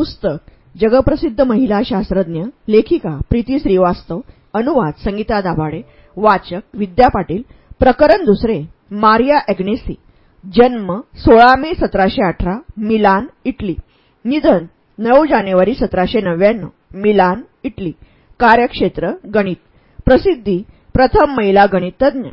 पुस्तक जगप्रसिद्ध महिला शास्त्रज्ञ लेखिका प्रीती श्रीवास्तव अनुवाद संगीता दाभाडे वाचक विद्या पाटील प्रकरण दुसरे मारिया एग्नेसी जन्म सोळा मे सतराशे अठरा मिलान इटली निधन नऊ जानेवारी सतराशे नव्याण्णव मिलान इटली कार्यक्षेत्र गणित प्रसिद्धी प्रथम महिला गणितज्ञ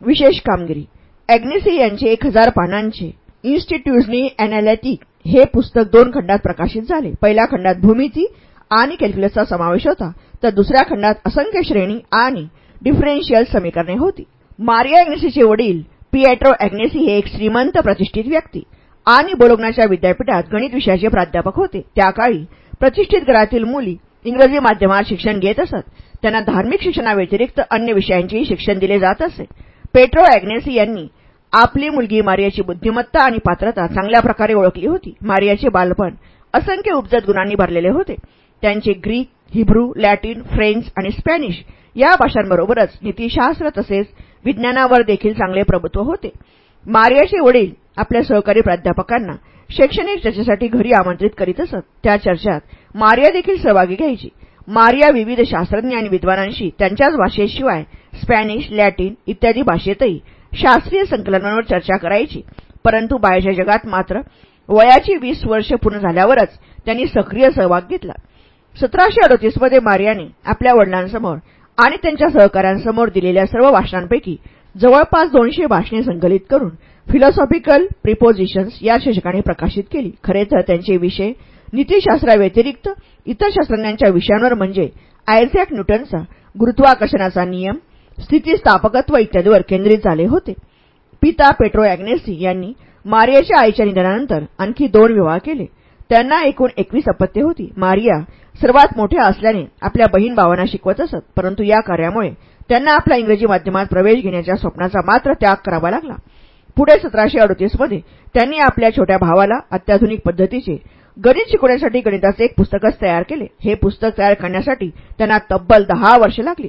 विशेष कामगिरी एग्नेसी यांचे एक हजार पानांचे इन्स्टिट्यूशनी अॅनालिटिक हे पुस्तक दोन खंडात प्रकाशित झाले. पहिल्या खंडात भूमिती आणि कॅल्क्युलसचा समावेश होता. तर दुसऱ्या खंडात असंख्य श्रेणी आणि डिफरेन्शियल समीकरणे होती. मारिया एग्नेसीचे वडील पिएट्रो एग्नेसी हे एक श्रीमंत प्रतिष्ठित व्यक्ती आणि बोलोग्नाच्या विद्यापीठात गणित विषयाचे प्राध्यापक होते. त्या काळी प्रतिष्ठित घरातील मुली इंग्रजी माध्यमात शिक्षण घेत असत. त्यांना धार्मिक शिक्षणाव्यतिरिक्त अन्य विषयांचेही शिक्षण दिले जात असे. पेट्रो एग्नेसी यांनी आपली मुलगी मारियाची बुद्धिमत्ता आणि पात्रता चांगल्या प्रकारे ओळखली होती. मारियाचे बालपण असंख्य उपजत गुणांनी भरलेले होते. त्यांचे ग्रीक हिब्रू लॅटिन फ्रेंच आणि स्पॅनिश या भाषांबरोबरच नीतीशास्त्र तसेच विज्ञानावर देखील चांगले प्रभुत्व होते. मारियाचे वडील आपल्या सहकारी प्राध्यापकांना शैक्षणिक चर्चेसाठी घरी आमंत्रित करीत असत. त्या चर्चात मारिया देखील सहभागी घ्यायची. मारिया विविध शास्त्रज्ञ आणि विद्वानांशी त्यांच्याच भाषेशिवाय स्पॅनिश लॅटिन इत्यादी भाषेतही शास्त्रीय संकलनांवर चर्चा करायची. परंतु बाहेरच्या जगात मात्र वयाची वीस वर्ष पूर्ण झाल्यावरच त्यांनी सक्रिय सहभाग घेतला. सतराशे अडतीसमध्ये मारियाने आपल्या वडिलांसमोर आणि त्यांच्या सहकाऱ्यांसमोर दिलेल्या सर्व भाषणांपैकी जवळपास दोनशे भाषणे संकलित करून फिलॉसॉफिकल प्रिपोजिशन्स या शीर्षकाने प्रकाशित केली. खरे तर त्यांचे विषय नीतीशास्त्राव्यतिरिक्त इतर शास्त्रज्ञांच्या विषयांवर म्हणजे आयझॅक न्यूटनचा गुरुत्वाकर्षणाचा नियम स्थितीस्थापकत्व इत्यादीवर केंद्रित झाले होते. पिता पेट्रो अॅग्नेसी यांनी मारियाच्या आईच्या निधनानंतर आणखी दोन विवाह केले. त्यांना एकूण एकवीस अपत्ये होती. मारिया सर्वात मोठ्या असल्याने आपल्या बहीण भावांना शिकवत असत परंतु या कार्यामुळे त्यांना आपल्या इंग्रजी माध्यमात प्रवेश घेण्याच्या स्वप्नाचा मात्र त्याग करावा लागला. पुढे सतराशे अडतीसमध्ये त्यांनी आपल्या छोट्या भावाला अत्याधुनिक पद्धतीचे गणित शिकवण्यासाठी गणिताचे एक पुस्तकच तयार केले. हे पुस्तक तयार करण्यासाठी त्यांना तब्बल दहा वर्षे लागली.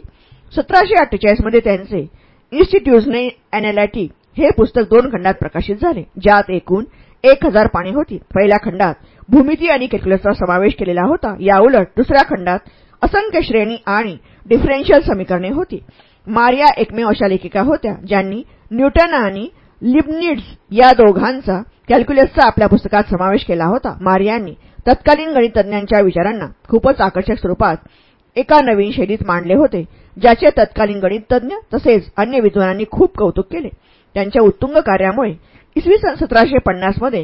सतराशे अठ्ठेचाळीसमध्ये त्यांचे इन्स्टिट्यूजने अॅनालॅटिक हे पुस्तक दोन खंडात प्रकाशित झाले ज्यात एकूण एक हजार पाणी होती. पहिल्या खंडात भूमिती आणि कॅल्क्युलसचा समावेश केलेला होता. याउलट दुसऱ्या खंडात असंख्य श्रेणी आणि डिफरेन्शियल समीकरणे होती. मारिया एकमेव अशा लेखिका होत्या ज्यांनी न्यूटन आणि लिबनिड्स या दोघांचा कॅल्क्युलसचा आपल्या पुस्तकात समावेश केला होता. मारियांनी तत्कालीन गणितज्ञांच्या विचारांना खूपच आकर्षक स्वरूपात एका नवीन शैलीत मांडले होते ज्याचे तत्कालीन गणिततज्ञ तसेच अन्य विद्वानांनी खूप कौतुक केले. त्यांच्या उत्तुंग कार्यामुळे इसवी सन सतराशे पन्नासमध्ये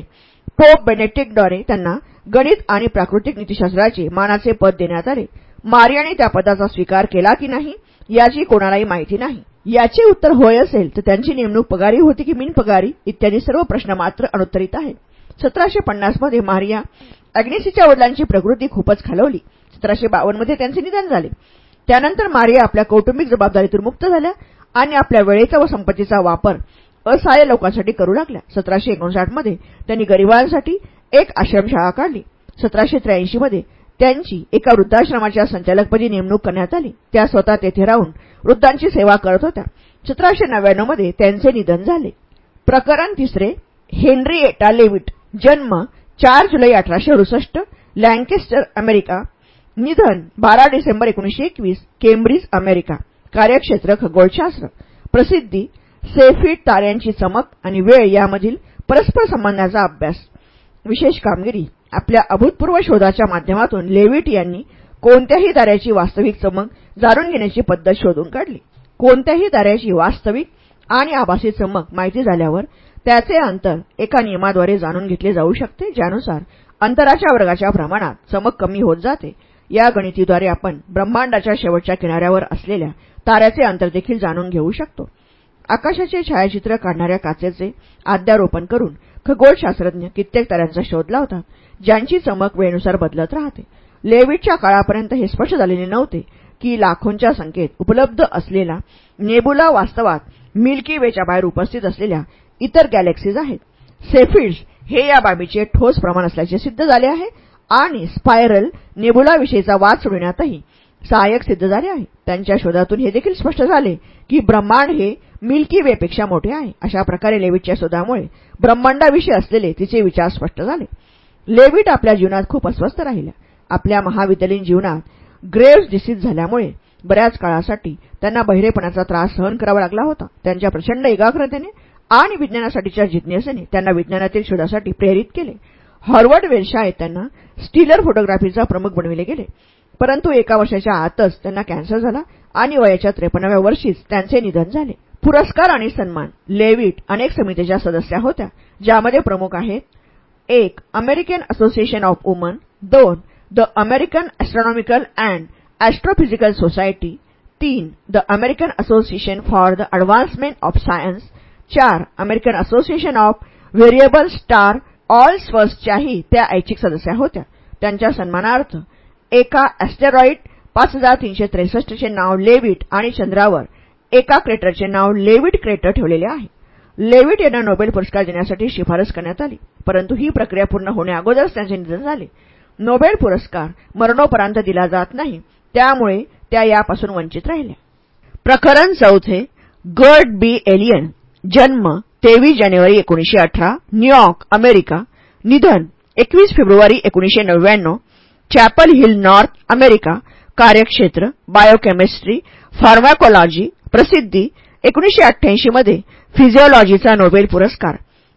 पोप बेनेटिकद्वारे त्यांना गणित आणि प्राकृतिक नीतीशास्त्राचे मानाचे पद देण्यात आले. मारियाने त्या पदाचा स्वीकार केला की नाही याची कोणालाही माहिती नाही. याचे उत्तर होय असेल तर त्यांची नेमणूक पगारी होती की बिनपगारी इत्यादी सर्व प्रश्न मात्र अनुत्तरित आहेत. सतराशे पन्नासमध्ये मारिया अग्निसीच्या वडिलांची प्रकृती खूपच खालवली. सतराशे बावन्नमध्ये त्यांचे निधन झाले. त्यानंतर मारिया आपल्या कौटुंबिक जबाबदारीतून मुक्त झाल्या आणि आपल्या वेळेचा व संपत्तीचा वापर असहाय्य लोकांसाठी करू लागल्या. सतराशे एकोणसाठमध्ये त्यांनी गरिबांसाठी एक आश्रमशाळा काढली. सतराशे त्र्याऐंशीमध्ये त्यांची एका वृद्धाश्रमाच्या संचालकपदी नेमणूक करण्यात आली. त्या स्वतः तेथे राहून वृद्धांची सेवा करत होत्या. सतराशे नव्याण्णवमध्ये त्यांचे निधन झाले. प्रकरण तिसरे हेनरी एटा लेविट जन्म चार जुलै अठराशे अडुसष्ट लँकेस्टर अमेरिका निधन बारा डिसेंबर एकोणीशे एकवीस केम्ब्रिज अमेरिका. कार्यक्षेत्र खगोलशास्त्र. प्रसिद्धी सेफिट ताऱ्यांची चमक आणि वेळ यामधील परस्पर संबंधाचा अभ्यास. विशेष कामगिरी. आपल्या अभूतपूर्व शोधाच्या माध्यमातून लेविट यांनी कोणत्याही ताऱ्याची वास्तविक चमक जाणून घेण्याची पद्धत शोधून काढली. कोणत्याही ताऱ्याची वास्तविक आणि आभासी चमक माहिती झाल्यावर त्याचे अंतर एका नियमाद्वारे जाणून घेतले जाऊ शकते ज्यानुसार अंतराच्या वर्गाच्या प्रमाणात चमक कमी होत जाते. या गणितीद्वारे आपण ब्रह्मांडाच्या शेवटच्या किनाऱ्यावर असलेल्या ताऱ्याचे अंतर देखील जाणून घेऊ शकतो. आकाशाचे छायाचित्र काढणाऱ्या काचेचे अध्यारोपण करून खगोलशास्त्रज्ञ कित्येक ताऱ्यांचा शोध लावतात ज्यांची चमक वेळेनुसार बदलत राहते. लेविटच्या काळापर्यंत हे स्पष्ट झालेले नव्हते की लाखोंच्या संख्येत उपलब्ध असलेला नेबुला वास्तवात मिल्की वेच्या बाहेर उपस्थित असलेल्या इतर गॅलेक्सीज आहेत. सेफिड्स हे या बाबीचे ठोस प्रमाण असल्याचे सिद्ध झाले आहे. आणि स्पायरल नेबुलाविषयीचा वाद सोडण्यातही सहाय्यक सिद्ध झाले आहे. त्यांच्या शोधातून हे देखील स्पष्ट झाले की ब्रह्मांड हे मिल्की वेपेक्षा मोठे आहे. अशा प्रकारे लेविटच्या शोधामुळे ब्रह्मांडाविषयी असलेले तिचे विचार स्पष्ट झाले. लेविट आपल्या जीवनात खूप अस्वस्थ राहिल्या. आपल्या महाविद्यालयीन जीवनात ग्रेव्स डिसीज झाल्यामुळे बऱ्याच काळासाठी त्यांना बहिरेपणाचा त्रास सहन करावा लागला होता. त्यांच्या प्रचंड एकाग्रतेने आणि विज्ञानासाठीच्या जिज्ञासेने त्यांना विज्ञानातील शोधासाठी प्रेरित केले. हॉर्वर्ड वेलशाळेत त्यांना स्टीलर फोटोग्राफीचा प्रमुख बनविले गेले. परंतु एका वर्षाच्या आतच त्यांना कॅन्सर झाला आणि वयाच्या त्रेपन्नाव्या वर्षीच त्यांचे निधन झाले. पुरस्कार आणि सन्मान. लेविट अनेक समितीच्या सदस्या होत्या ज्यामध्ये प्रमुख आहेत. एक अमेरिकन असोसिएशन ऑफ वुमन दोन the American astronomical and astrophysical society तीन the American association for the advancement of science चार American association of variable star all स्वर्सच्याही त्या ऐच्छिक सदस्या होत्या. त्यांच्या सन्मानार्थ एका ॲस्टेरॉइड पाच हजार तीनशे त्रेसष्टचे नाव लेविट आणि चंद्रावर एका क्रेटरचे नाव लेविट क्रेटर ठेवलेले आहे. लेविट यांना नोबेल पुरस्कार देण्यासाठी शिफारस करण्यात आली. परंतु ही प्रक्रिया पूर्ण होण्याअगोदरच त्यांचे निधन झाले. नोबेल पुरस्कार मरणोपरांत दिला जात नाही. त्यामुळे त्या यापासून वंचित राहिल्या. प्रकरण चौथे गर्ड बी एलियन जन्म तेवीस जानेवारी एकोणीशे अठरा न्यूयॉर्क अमेरिका निधन एकवीस फेब्रुवारी एकोणीशे नव्याण्णव चॅपल हिल नॉर्थ अमेरिका कार्यक्षेत्र बायोकेमिस्ट्री फार्माकोलॉजी प्रसिद्धी एकोणीशे अठ्ठ्याऐंशीमध्ये फिजिओलॉजीचा नोबेल पुरस्कार.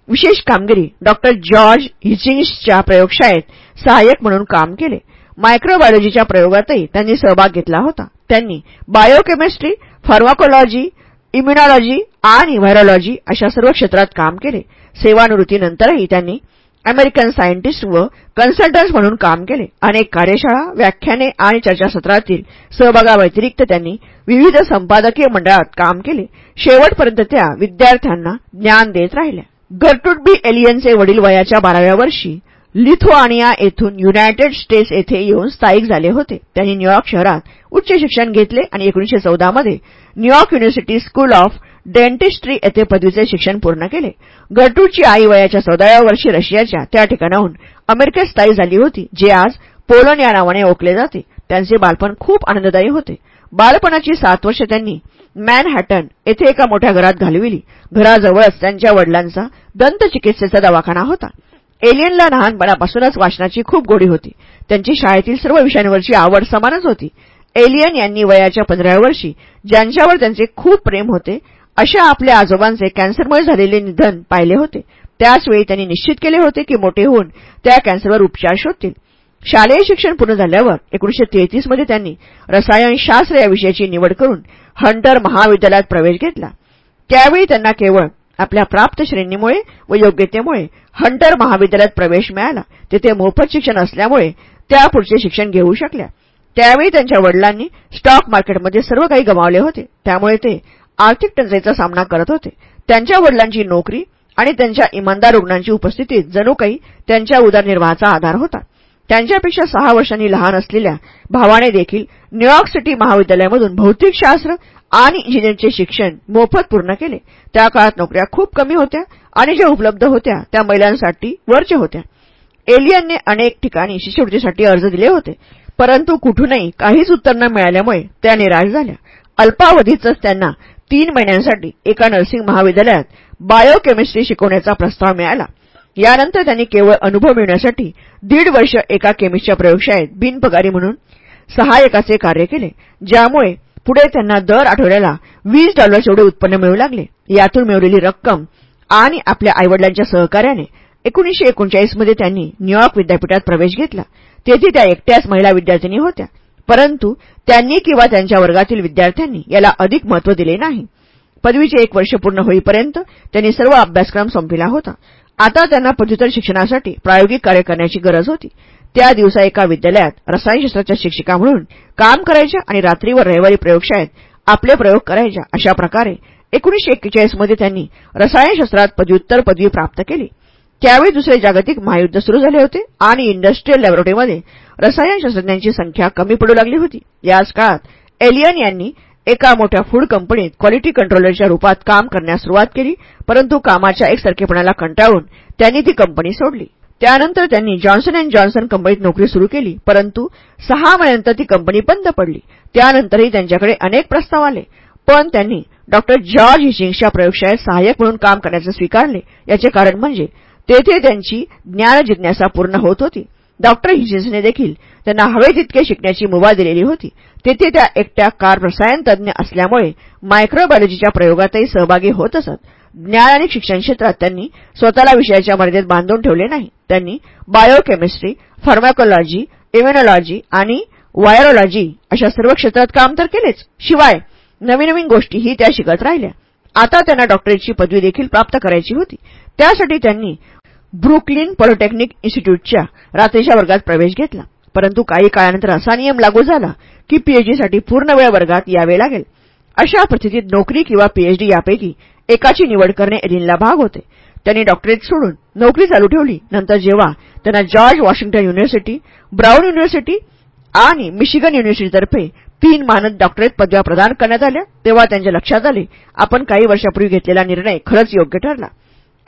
विशेष कामगिरी डॉक्टर जॉर्ज हिचिंग्सच्या प्रयोगशाळेत सहाय्यक म्हणून काम केले. मायक्रोबायोलॉजीच्या प्रयोगातही त्यांनी सहभाग घेतला होता. त्यांनी बायोकेमिस्ट्री फार्माकोलॉजी इम्युनॉलॉजी आणि व्हायरॉलॉजी अशा सर्व क्षेत्रात काम केले. सेवानिवृत्तीनंतरही त्यांनी अमेरिकन सायंटिस्ट व कन्सल्टंट्स म्हणून काम केले. अनेक कार्यशाळा व्याख्याने आणि चर्चासत्रातील सहभागाव्यतिरिक्त त्यांनी विविध संपादकीय मंडळात काम केले. शेवटपर्यंत त्या विद्यार्थ्यांना ज्ञान देत राहिल्या. गर्टूड बी एलियनचे वडील वयाच्या बाराव्या वर्षी लिथुआनिया येथून युनायटेड स्टेट्स येथे येऊन स्थायिक झाले होते. त्यांनी न्यूयॉर्क शहरात उच्च शिक्षण घेतले आणि एकोणीशे चौदामध्ये New York university school of dentistry येथे पदवीचे शिक्षण पूर्ण केले. गटूची आई वयाच्या चौदाव्या वर्षी रशियाच्या त्या ठिकाणाहून अमेरिकेत स्थायी झाली होती जे आज पोलन या नावाने ओळखले जाते. त्यांचे बालपण खूप आनंददायी होते. बालपणाची सात वर्ष त्यांनी मॅनहॅटन येथे एका मोठ्या घरात घालविली. घराजवळच त्यांच्या वडिलांचा दंतचिकित्सेचा दवाखाना होता. एलियनला लहानपणापासूनच वाचनाची खूप गोडी होती. त्यांची शाळेतील सर्व विषयांवरची आवड समानच होती. एलियन यांनी वयाच्या पंधराव्या वर्षी ज्यांच्यावर त्यांचे खूप प्रेम होते अशा आपल्या आजोबांचे कॅन्सरमुळे झालेले निधन पाहिले होते. त्याचवेळी त्यांनी निश्चित केले होते की मोठे होऊन त्या कॅन्सरवर उपचार शोधतील. शालेय शिक्षण पूर्ण झाल्यावर एकोणीशे तेहतीसमध्ये त्यांनी रसायनशास्त्र या विषयाची निवड करून हंटर महाविद्यालयात प्रवेश घेतला. त्यावेळी त्यांना केवळ आपल्या प्राप्त श्रेणीमुळे व योग्यतेमुळे हंटर महाविद्यालयात प्रवेश मिळाला. तेथे मोफत शिक्षण असल्यामुळे त्या पुढचे शिक्षण घेऊ शकल्या. त्यावेळी त्यांच्या वडिलांनी स्टॉक मार्केटमध्ये सर्व काही गमावले होते. त्यामुळे ते आर्थिक टंचाईचा सामना करत होते. त्यांच्या वडिलांची नोकरी आणि त्यांच्या इमानदार रुग्णांची उपस्थिती जणू काही त्यांच्या उदरनिर्वाहाचा आधार होता. त्यांच्यापेक्षा सहा वर्षांनी लहान असलेल्या भावाने देखील न्यूयॉर्क सिटी महाविद्यालयामधून भौतिकशास्त्र आणि इंजिनिअरचे शिक्षण मोफत पूर्ण केले. त्या काळात नोकऱ्या खूप कमी होत्या आणि ज्या उपलब्ध होत्या त्या महिलांसाठी वरच्या होत्या. एलियनने अनेक ठिकाणी शिष्यवृत्तीसाठी अर्ज दिले होते परंतु कुठूनही काहीच उत्तर न मिळाल्यामुळे त्या निराश झाल्या. अल्पावधीतच त्यांना तीन महिन्यांसाठी एका नर्सिंग महाविद्यालयात बायोकेमिस्ट्री शिकवण्याचा प्रस्ताव मिळाला. यानंतर त्यांनी केवळ अनुभव मिळण्यासाठी दीड वर्ष एका केमिस्टच्या प्रयोगशाळेत बिनपगारी म्हणून सहायकाचे कार्य केले ज्यामुळे पुढे त्यांना दर आठवड्याला वीस डॉलर्स एवढे उत्पन्न मिळू लागले यातून मिळवलेली रक्कम आणि आपल्या आईवडिलांच्या सहकार्याने एकोणीशे एकोणचाळीसमध्ये त्यांनी न्यूयॉर्क विद्यापीठात प्रवेश घेतला. तेथे त्या एकट्याच महिला विद्यार्थिनी होत्या. परंतु त्यांनी किंवा त्यांच्या वर्गातील विद्यार्थ्यांनी याला अधिक महत्त्व दिले नाही. पदवीचे एक वर्ष पूर्ण होईपर्यंत त्यांनी सर्व अभ्यासक्रम संपविला होता. आता त्यांना पदव्युत्तर शिक्षणासाठी प्रायोगिक कार्य करण्याची गरज होती. त्या दिवसा एका विद्यालयात रसायनशास्त्राच्या शिक्षिका म्हणून काम करायच्या आणि रात्रीवर रविवारी प्रयोगशाळेत आपले प्रयोग करायच्या अशा प्रकारे एकोणीशे एक्केचाळीसमध्ये त्यांनी रसायनशास्त्रात पदव्युत्तर पदवी प्राप्त केली. त्यावेळी दुसरे जागतिक महायुद्ध सुरू झाले होते आणि इंडस्ट्रियल लॅबोरेटरीमध्ये रसायनशास्त्रज्ञांची संख्या कमी पडू लागली होती. याच काळात एलियन यांनी एका मोठ्या फूड कंपनीत क्वालिटी कंट्रोलरच्या रूपात काम करण्यास सुरुवात केली परंतु कामाच्या एकसारखेपणाला कंटाळून त्यांनी ती कंपनी सोडली. त्यानंतर त्यांनी जॉन्सन अँड जॉन्सन कंपनीत नोकरी सुरू केली परंतु सहा महिन्यानंतर ती कंपनी बंद पडली. त्यानंतरही त्यांच्याकडे अनेक प्रस्ताव आले पण त्यांनी डॉक्टर जॉर्ज हिचिंग्सच्या प्रयोगशाळेत सहाय्यक म्हणून काम करण्याचे स्वीकारले. याचे कारण म्हणजे तेथे त्यांची ज्ञान जिज्ञासा पूर्ण होत होती. डॉक्टर हिचिन्सने देखील त्यांना हवे तितके शिकण्याची मुभा दिलेली होती. तेथे त्या एकट्या कार रसायन तज्ज्ञ असल्यामुळे मायक्रोबायोलॉजीच्या प्रयोगातही सहभागी होत असत. ज्ञान आणि शिक्षण क्षेत्रात त्यांनी स्वतःला विषयाच्या मर्यादेत बांधून ठेवले नाही. त्यांनी बायोकेमिस्ट्री फार्माकोलॉजी इम्युनॉलॉजी आणि वायरोलॉजी अशा सर्व क्षेत्रात काम तर केलेच. शिवाय नवीन नवीन गोष्टीही त्या शिकत राहिल्या. आता त्यांना डॉक्टरेटची पदवी देखील प्राप्त करायची होती. त्यासाठी त्यांनी ब्रुकलिन पॉलिटेक्निक इन्स्टिट्यूटच्या रात्रीच्या वर्गात प्रवेश घेतला. परंतु काही काळानंतर असा नियम लागू झाला की पीएचडीसाठी पूर्ण वेळ वर्गात यावे लागेल. अशा परिस्थितीत नोकरी किंवा पीएचडी यापैकी एकाची निवड करणे एलिनला भाग होते. त्यांनी डॉक्टरेट सोडून नोकरी चालू ठेवली. नंतर जेव्हा त्यांना George Washington university Brown university आणि मिशिगन युनिव्हर्सिटीतर्फे तीन मानद डॉक्टरेट पदव्या प्रदान करण्यात आल्या तेव्हा त्यांच्या लक्षात आले आपण काही वर्षापूर्वी घेतलेला निर्णय खरंच योग्य ठरला.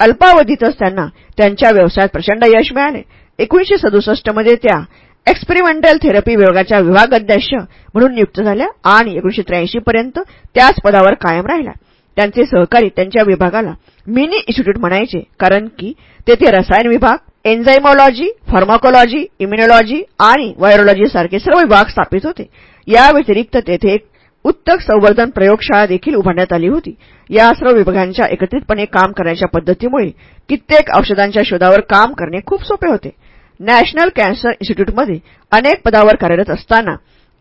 अल्पावधीतच त्यांना त्यांच्या व्यवसायात प्रचंड यश मिळाले. एकोणीशे सदुसष्टमध्ये त्या एक्सपेरिमेंटल थेरपी विभागाच्या विभागाध्यक्ष म्हणून नियुक्त झाल्या आणि एकोणीशे त्र्याऐंशी पर्यंत त्याच पदावर कायम राहिल्या. त्यांचे सहकारी त्यांच्या विभागाला मिनी इन्स्टिट्यूट म्हणायचे कारण की तेथे रसायन विभाग एन्झायमॉलॉजी फार्माकोलॉजी इम्युनॉलॉजी आणि व्हायरोलॉजी सारखे सर्व विभाग स्थापित होते. या व्यतिरिक्त तेथे एक उत्तक संवर्धन प्रयोगशाळा देखील उभारण्यात आली होती. या सर्व विभागांच्या एकत्रितपणे काम करण्याच्या पद्धतीमुळे कित्येक औषधांच्या शोधावर काम करणे खूप सोपे होते. नॅशनल कॅन्सर इन्स्टिट्यूटमध्ये अनेक पदावर कार्यरत असताना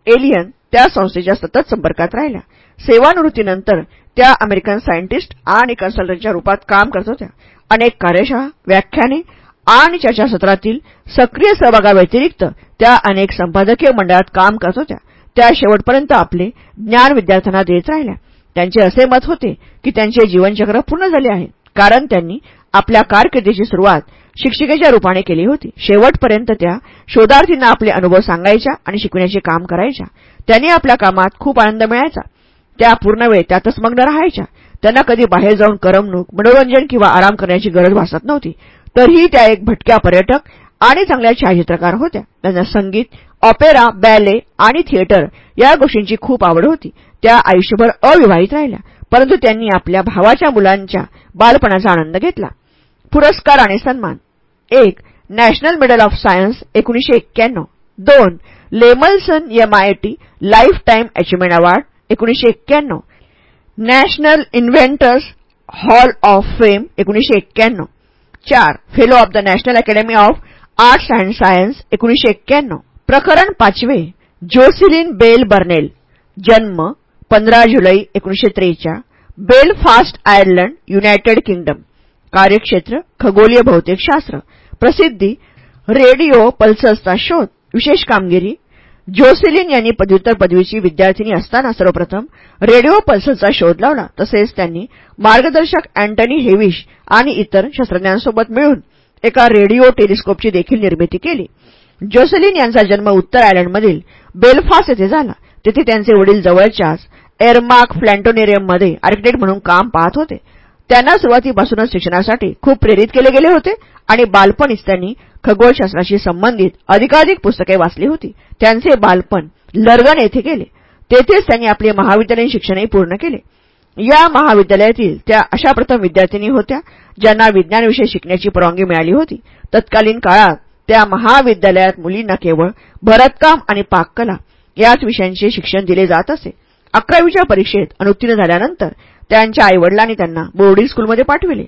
एलियन त्या संस्थेच्या सतत संपर्कात राहिल्या. सेवानिवृत्तीनंतर त्या अमेरिकन सायंटिस्ट आणि कन्सल्टंटच्या रूपात काम करत होत्या. अनेक कार्यशाळा व्याख्याने आणि चर्चासत्रातील सक्रिय सहभागाव्यतिरिक्त त्या अनेक संपादकीय मंडळात काम करत होत्या. त्या शेवटपर्यंत आपले ज्ञान विद्यार्थ्यांना देत राहिल्या. त्यांचे असे मत होते की त्यांचे जीवनचक्र पूर्ण झाले आहे. कारण त्यांनी आपल्या कारकिर्दीची सुरुवात शिक्षिकेच्या रूपाने केली होती. शेवटपर्यंत त्या शोधार्थींना आपले अनुभव सांगायच्या आणि शिकविण्याचे काम करायच्या. त्यांनी आपल्या कामात खूप आनंद मिळायचा. त्या पूर्ण वेळ त्यातच मग्न राहायच्या. त्यांना कधी बाहेर जाऊन करमणूक मनोरंजन किंवा आराम करण्याची गरज भासत नव्हती. तरीही त्या एक भटक्या पर्यटक आणि चांगल्या छायाचित्रकार होत्या. त्यांना संगीत ऑपेरा बॅले आणि थिएटर या गोष्टींची खूप आवड होती. त्या आयुष्यभर अविवाहित राहिल्या. परंतु त्यांनी आपल्या भावाच्या मुलांच्या बालपणाचा आनंद घेतला. पुरस्कार आणि सन्मान. एक नॅशनल मेडल ऑफ सायन्स एकोणीशे एक्क्याण्णव. दोन Lemelson MIT life time achievement award एकोणीशे एक्क्याण्णव. National inventors hall of fame एकोणीशे एक्क्याण्णव. चार fellow of the national academy of arts and science एकोणीशे एक्क्याण्णव. प्रकरण पाचवे जोसिलिन बेल बर्नेल जन्म पंधरा जुलै एकोणीशे त्रेच्या बेलफास्ट आयर्लंड युनायटेड किंगडम कार्यक्षेत्र खगोलीय भौतिकशास्त्र. प्रसिद्धी रेडिओ पल्सचा शोध विशेष कामगिरी. जोसेलिन यांनी पदव्युत्तर पदवीची विद्यार्थिनी असताना सर्वप्रथम रेडिओ पल्सचा शोध लावला. तसेच त्यांनी मार्गदर्शक अँटनी हेविश आणि इतर शास्त्रज्ञांसोबत मिळून एका रेडिओ टेलिस्कोपची देखील निर्मिती केली. जोसेलिन यांचा जन्म उत्तर आयर्लंडमधील बेलफास येथे झाला. तेथे त्यांचे वडील जवळच्याच एअरमार्क फ्लॅन्टोनेरियममध्ये आर्किटेक्ट म्हणून काम पाहत होते. त्यांना सुरुवातीपासूनच शिक्षणासाठी खूप प्रेरित केले गेले होते आणि बालपणीच त्यांनी खगोलशास्त्राशी संबंधित अधिकाधिक पुस्तके वाचली होती. त्यांचे बालपण लर्गन येथे गेले. तेथेच त्यांनी आपले महाविद्यालयीन शिक्षणही पूर्ण केले. या महाविद्यालयातील त्या अशा प्रथम विद्यार्थिनी होत्या ज्यांना विज्ञानविषय शिकण्याची परवानगी मिळाली होती. तत्कालीन काळात त्या महाविद्यालयात मुलींना केवळ भरतकाम आणि पाककला याच विषयांचे शिक्षण दिले जात असे. अकरावीच्या परीक्षेत अनुत्तीर्ण झाल्यानंतर त्यांच्या आईवडिलांनी त्यांना बोर्डिंग स्कूलमध्ये पाठविले.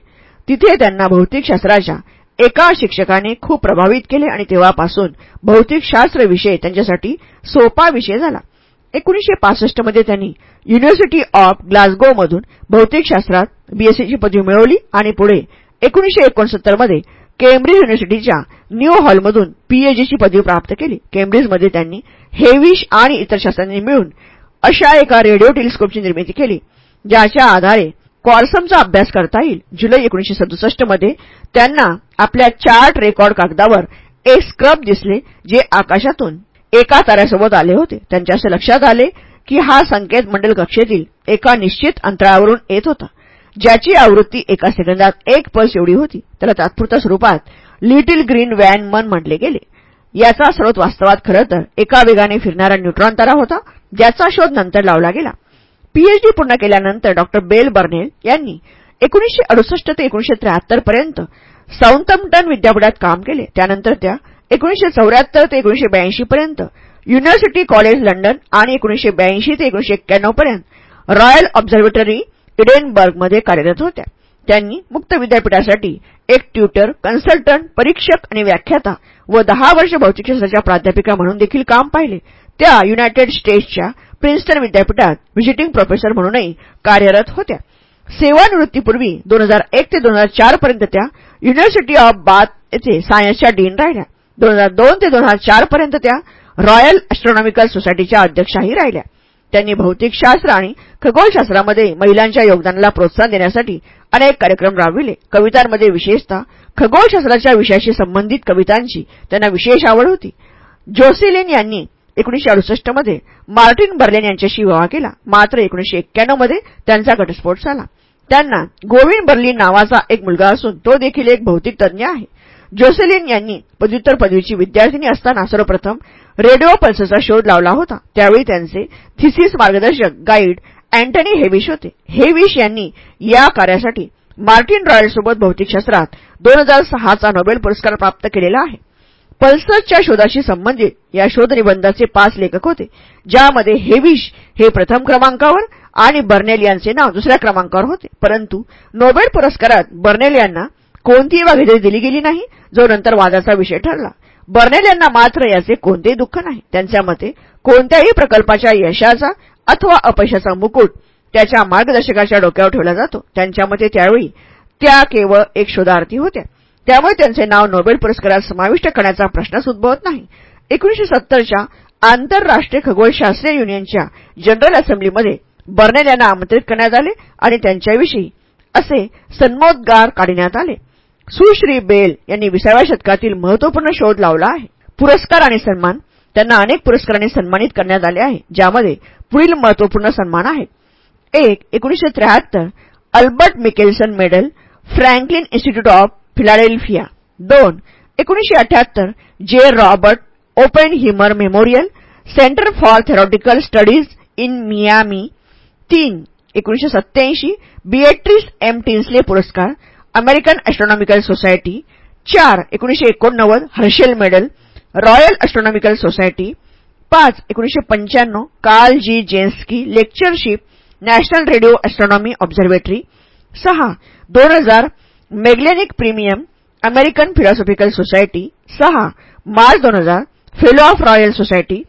तिथे त्यांना भौतिकशास्त्राच्या एका शिक्षकाने खूप प्रभावित केले आणि तेव्हापासून भौतिकशास्त्र विषय त्यांच्यासाठी सोपा विषय झाला. एकोणीशे पासष्टमध्ये त्यांनी युनिव्हर्सिटी ऑफ ग्लासगोमधून भौतिकशास्त्रात बीएससीची पदवी मिळवली आणि पुढे एकोणीशे एकोणसत्तरमध्ये केम्ब्रिज युनिव्हर्सिटीच्या न्यू हॉलमधून पीएचडीची पदवी प्राप्त केली. केम्ब्रिजमध्ये त्यांनी हेविश आणि इतर शास्त्रांनी मिळून अशा एका रेडिओ टेलिस्कोपची निर्मिती केली. ज्याच्या आधारे क्वार्समचा अभ्यास करता येईल. जुलै एकोणीशे सदुसष्टमध्ये त्यांना आपल्या चार्ट रेकॉर्ड कागदावर एक स्क्रब दिसले जे आकाशातून एका ताऱ्यासोबत आले होते. त्यांच्या असे लक्षात आले की हा संकेत मंडल कक्षेतील एका निश्चित अंतरावरून येत होता. ज्याची आवृत्ती एका सेकंदात एक पल्स एवढी होती. त्याला तात्पुरत्या स्वरूपात लिटिल ग्रीन वॅन मन म्हटले गेले. याचा स्रोत वास्तवात खरं तर एका वेगाने फिरणारा न्यूट्रॉन तारा होता ज्याचा शोध नंतर लावला गेला. पीएचडी पूर्ण केल्यानंतर डॉक्टर बेल बर्नेल यांनी एकोणीशे अडुसष्ट ते एकोणीशे त्र्याहत्तर पर्यंत साऊंथम्प्टन विद्यापीठात काम केले. त्यानंतर त्या एकोणीशे चौऱ्याहत्तर ते एकोणीशे ब्याऐंशी पर्यंत युनिव्हर्सिटी कॉलेज लंडन आणि एकोणीशे ब्याऐंशी ते एकोणीशे एक्क्याण्णव पर्यंत रॉयल ऑब्झर्वेटरी इडेनबर्गमध्ये कार्यरत होत्या. त्यांनी मुक्त विद्यापीठासाठी एक ट्युटर कन्सल्टंट परीक्षक आणि व्याख्याता व दहा वर्ष भौतिकशास्त्राच्या प्राध्यापिका म्हणून देखील काम पाहिले. त्या युनायटेड स्टेट्सच्या प्रिन्स्टन विद्यापीठात व्हिजिटिंग प्रोफेसर म्हणूनही कार्यरत होत्या. सेवानिवृत्तीपूर्वी दोन हजार एक ते दोन हजार चार पर्यंत त्या युनिव्हर्सिटी ऑफ बाथ येथे सायन्सच्या डीन राहिल्या. दोन हजार दोन ते दोन हजार चार पर्यंत त्या रॉयल ॲस्ट्रॉनॉमिकल सोसायटीच्या अध्यक्षाही राहिल्या. त्यांनी भौतिकशास्त्र आणि खगोलशास्त्रामध्ये महिलांच्या योगदानाला प्रोत्साहन देण्यासाठी अनेक कार्यक्रम राबविले. कवितांमध्ये विशेषतः खगोलशास्त्राच्या विषयाशी संबंधित कवितांची त्यांना विशेष आवड होती. जोसेलिन यांनी एकोणीशे अडुसष्टमध्ये मार्टिन बर्लेन यांच्याशी विवाह केला. मात्र एकोणीशे एक्क्याण्णवमध्ये त्यांचा घटस्फोट झाला. त्यांना गोविंद बर्लिन नावाचा एक मुलगा असून तो देखील एक भौतिक तज्ज्ञ आहे. जोसेलिन यांनी पदव्युत्तर पदवीची विद्यार्थिनी असताना सर्वप्रथम रेडिओ पल्सचा शोध लावला होता. त्यावेळी त्यांचे थिसिस मार्गदर्शक गाईड अँटनी हेविश होते. हेविश यांनी या कार्यासाठी मार्टिन रॉयलसोबत भौतिकशास्त्रात दोन हजार सहाचा नोबेल पुरस्कार प्राप्त केलेला आहे. पल्सरच्या शोधाशी संबंधित या शोधनिबंधाचे पाच लेखक होते ज्यामध्ये हेविश हे प्रथम क्रमांकावर आणि बर्नेल यांचे नाव दुसऱ्या क्रमांकावर होते. परंतु नोबेल पुरस्कारात बर्नेल यांना कोणतीही वागेदरी दिली गेली नाही जो नंतर वादाचा विषय ठरला. बर्नेल यांना मात्र याचे कोणतेही दुःख नाही. त्यांच्या मते कोणत्याही प्रकल्पाच्या यशाचा अथवा अपयशाचा मुकुट त्याच्या मार्गदर्शकाच्या डोक्यावर ठेवला जातो. त्यांच्या मते त्यावेळी त्या केवळ एक शोधार्थी होत्या. त्यामुळे त्यांचे नाव नोबेल पुरस्कारात समाविष्ट करण्याचा प्रश्नच उद्भवत नाही. एकोणीशे सत्तरच्या आंतरराष्ट्रीय खगोलशास्त्रीय युनियनच्या जनरल असेंब्लीमध्ये बर्नेल यांना आमंत्रित करण्यात आले आणि त्यांच्याविषयी असे सन्मोद्गार काढण्यात आले. सुश्री बेल यांनी विसाव्या शतकातील महत्त्वपूर्ण शोध लावला आहे. पुरस्कार आणि सन्मान त्यांना अनेक पुरस्कारांनी सन्मानित करण्यात आले आहे ज्यामध्ये पुढील महत्त्वपूर्ण सन्मान आहेत एक एकोणीशे त्र्याहत्तर Albert Michelson medal Franklin institute of Philadelphia दोन एकोणीसशे अठ्याहत्तर J Robert Oppenheimer memorial center for theoretical studies in Miami तीन एकोणीसशे सत्याऐंशी बिएट्रिस एम टिन्सले पुरस्कार अमेरिकन ॲस्ट्रॉनॉमिकल सोसायटी चार एकोणीसशे एकोणनव्वद Herschel medal royal astronomical society पाच एकोणीसशे पंच्याण्णव Karl G Jansky lectureship national radio astronomy observatory सहा दोन हजार Magellanic premium American philosophical society सहा मार्च दोन हजार फेलो ऑफ रॉयल सोसायटी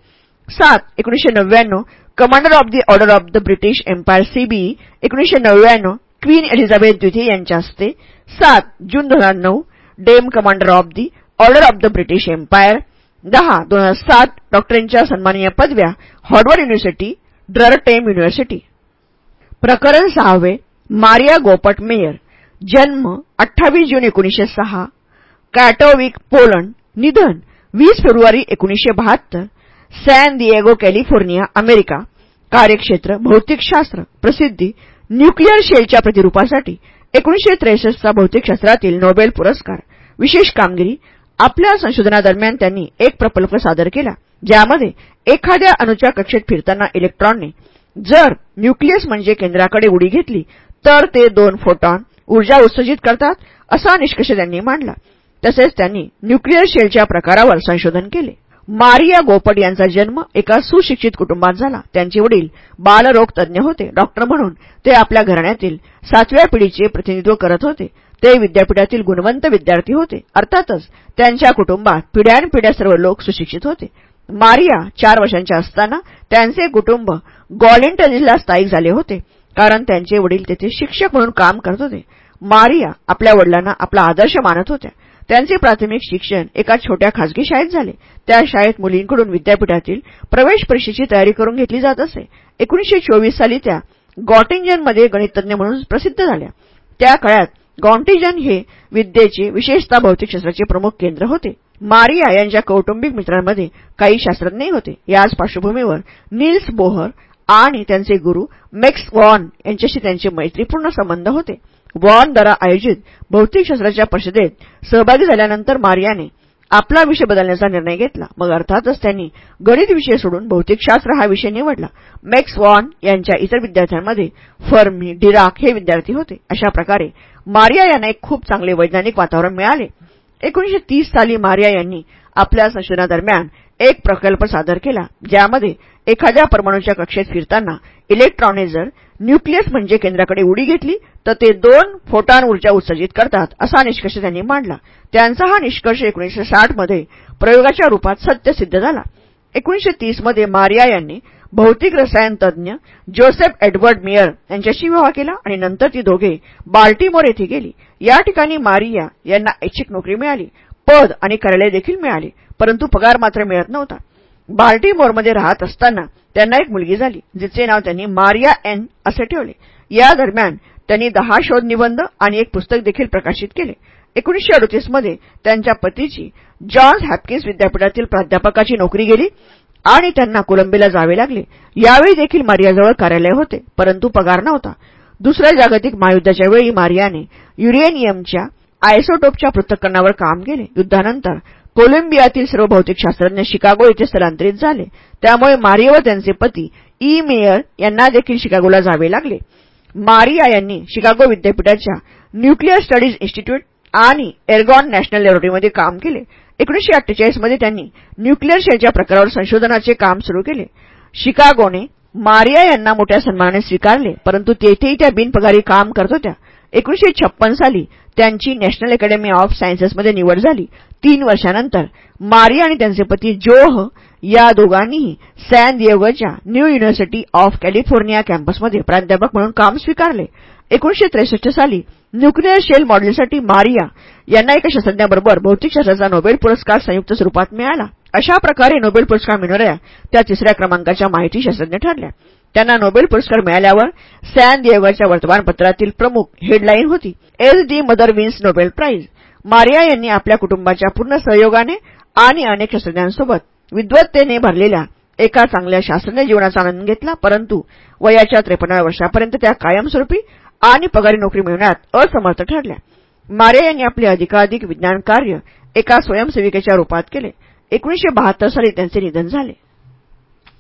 सात एकोणीशे नव्याण्णव commander of the order of the British empire CBE एकोणीशे नव्याण्णव क्वीन एलिझाबेथ द्वितीय यांच्या हस्ते सात जून दोन हजार नऊ dame commander of the order of the British empire दहा दोन हजार सात डॉक्टरांच्या सन्मानीय पदव्या हॉर्डवर्ड युनिव्हर्सिटी ड्ररटेम युनिव्हर्सिटी प्रकरण सहावे मारिया गोपट मेयर. जन्म अठ्ठावीस जून एकोणीसशे सहा कॅटोविक पोलंड निधन वीस फेब्रुवारी एकोणीसशे बहात्तर सॅन दिएगो कॅलिफोर्निया अमेरिका. कार्यक्षेत्र भौतिकशास्त्र प्रसिद्धी न्यूक्लिअर शेलच्या प्रतिरूपासाठी एकोणीसशे त्रेसष्टचा भौतिकशास्त्रातील नोबेल पुरस्कार. विशेष कामगिरी आपल्या संशोधनादरम्यान त्यांनी एक प्रकल्प सादर केला ज्यामध्ये एखाद्या अणुच्या कक्षेत फिरताना इलेक्ट्रॉनने जर न्यूक्लियस म्हणजे केंद्राकडे उडी घेतली तर ते दोन फोटॉन ऊर्जा उत्सर्जित करतात असा निष्कर्ष त्यांनी मांडला. तसेच त्यांनी न्यूक्लिअर शेलच्या प्रकारावर संशोधन केले. मारिया गोपट यांचा जन्म एका सुशिक्षित कुटुंबात झाला. त्यांचे वडील बालरोग तज्ज्ञ होते. डॉक्टर म्हणून ते आपल्या घराण्यातील सातव्या पिढीचे प्रतिनिधित्व करत होते. ते विद्यापीठातील गुणवंत विद्यार्थी होते. अर्थातच त्यांच्या कुटुंबात पिढ्यानपिढ्या सर्व लोक सुशिक्षित होते. मारिया चार वर्षांच्या असताना त्यांचे कुटुंब गॉलिंटजीला स्थायिक झाले होते. कारण त्यांचे वडील तेथे शिक्षक म्हणून काम करत होते. मारिया आपल्या वडिलांना आपला आदर्श मानत होत्या. त्यांचे प्राथमिक शिक्षण एका छोट्या खाजगी शाळेत झाले. त्या शाळेत मुलींकडून विद्यापीठातील प्रवेश परीक्षेची तयारी करून घेतली जात असे. एकोणीशे चोवीस साली त्या गॉटिंजनमध्ये गणितज्ञ म्हणून प्रसिद्ध झाल्या. त्या काळात गॉन्टिजन हे विद्येचे विशेषतः भौतिकशास्त्राचे प्रमुख केंद्र होते. मारिया यांच्या कौटुंबिक मित्रांमध्ये काही शास्त्रज्ञही होते. याच पार्श्वभूमीवर नील्स बोहर आणि त्यांचे गुरु मेक्स वॉन यांच्याशी त्यांचे मैत्रीपूर्ण संबंध होते. वॉन द्वारा आयोजित भौतिकशास्त्राच्या परिषदेत सहभागी झाल्यानंतर मारियाने आपला विषय बदलण्याचा निर्णय घेतला. मग अर्थातच त्यांनी गणित विषय सोडून भौतिकशास्त्र हा विषय निवडला. मॅक्स वॉन यांच्या इतर विद्यार्थ्यांमध्ये फर्मी डिराक हे विद्यार्थी होते. अशा प्रकारे मारिया यांना एक खूप चांगले वैज्ञानिक वातावरण मिळाले. एकोणीशे साली मारिया यांनी आपल्या संशोधनादरम्यान एक प्रकल्प सादर केला ज्यामध्ये एखाद्या परमाणूच्या कक्षेत फिरताना इलेक्ट्रॉने जर न्यूक्लियस म्हणजे केंद्राकडे उडी घेतली तर ते दोन फोटॉन ऊर्जा उत्सर्जित करतात असा निष्कर्ष त्यांनी मांडला. त्यांचा हा निष्कर्ष एकोणीशे साठमध्ये प्रयोगाच्या रूपात सत्य सिद्ध झाला. एकोणीशे तीसमध्ये मारिया यांनी भौतिक रसायन तज्ज्ञ जोसेफ एडवर्ड मेयर यांच्याशी विवाह केला आणि नंतर ती दोघे बाल्टीमोर येथे गेली. या ठिकाणी मारिया यांना ऐच्छिक नोकरी मिळाली. पद आणि कार्यालय देखील मिळाले परंतु पगार मात्र मिळत नव्हता. बाल्टीमोरमध्ये राहत असताना त्यांना एक मुलगी झाली जिचे नाव त्यांनी मारिया एन असे ठेवले. या दरम्यान त्यांनी दहा शोध निबंध आणि एक पुस्तक देखील प्रकाशित केले. एकोणीशे अडतीसमध्ये त्यांच्या पतीची जॉन्स हॅपकिन्स विद्यापीठातील प्राध्यापकाची नोकरी गेली आणि त्यांना कोलंबीला जावे लागले. यावेळी देखील मारियाजवळ कार्यालय होते परंतु पगार नव्हता. दुसऱ्या जागतिक महायुद्धाच्या वेळी मारियाने युरेनियमच्या आयसोटोपच्या पृथक्करणावर काम केले. युद्धानंतर कोलंबियातील सर्व भौतिकशास्त्रज्ञ शिकागो येथे स्थलांतरित झाले. त्यामुळे मारिया व त्यांचे पती ई मेयर यांना देखील शिकागोला जावे लागले. मारिया यांनी शिकागो विद्यापीठाच्या न्यूक्लिअर स्टडीज इन्स्टिट्यूट आणि एर्गॉन नॅशनल लॅबोरेटरीमध्ये काम केले. एकोणीशे अठ्ठेचाळीसमध्ये त्यांनी न्यूक्लिअर शेलच्या प्रकारावर संशोधनाचे काम सुरू केले. शिकागोने मारिया यांना मोठ्या सन्मानाने स्वीकारले परंतु तेथेही त्या बिनपगारी काम करत होत्या. एकोणीशे छप्पन साली त्यांची नॅशनल अकॅडमी ऑफ सायन्सेसमध्ये निवड झाली. तीन वर्षानंतर मारिया आणि त्यांचे पती जोह या दोघांनीही सॅन दिएगोच्या न्यू युनिव्हर्सिटी ऑफ कॅलिफोर्निया कॅम्पसमध्ये प्राध्यापक म्हणून काम स्वीकारले. एकोणीशे त्रेसष्ट साली न्यूक्लिअर शेल मॉडेलसाठी मारिया यांना एका शास्त्रज्ञाबरोबर भौतिकशास्त्राचा नोबेल पुरस्कार संयुक्त स्वरूपात मिळाला. अशा प्रकारे नोबेल पुरस्कार मिळणाऱ्या त्या तिसऱ्या क्रमांकाच्या माहिती शास्त्रज्ञ ठरल्या. त्यांना नोबेल पुरस्कार मिळाल्यावर सॅन दिएगोच्या वर्तमानपत्रातील प्रमुख हेडलाईन होती. S D mother wins Nobel prize Maria यांनी आपल्या कुटुंबाच्या पूर्ण सहयोगाने आणि अनेक शास्त्रज्ञांसोबत विद्वत्तेने भरलेल्या एका चांगल्या शास्त्रज्ञ जीवनाचा आनंद घेतला परंतु वयाच्या त्रेपन्नाव्या वर्षापर्यंत त्या कायमस्वरूपी आणि पगारी नोकरी मिळवण्यात असमर्थ ठरल्या. मारिया यांनी आपले अधिकाधिक विज्ञान कार्य एका स्वयंसेविकेच्या रूपात केले. एकोणीशे बहात्तर साली त्यांचे निधन झाले.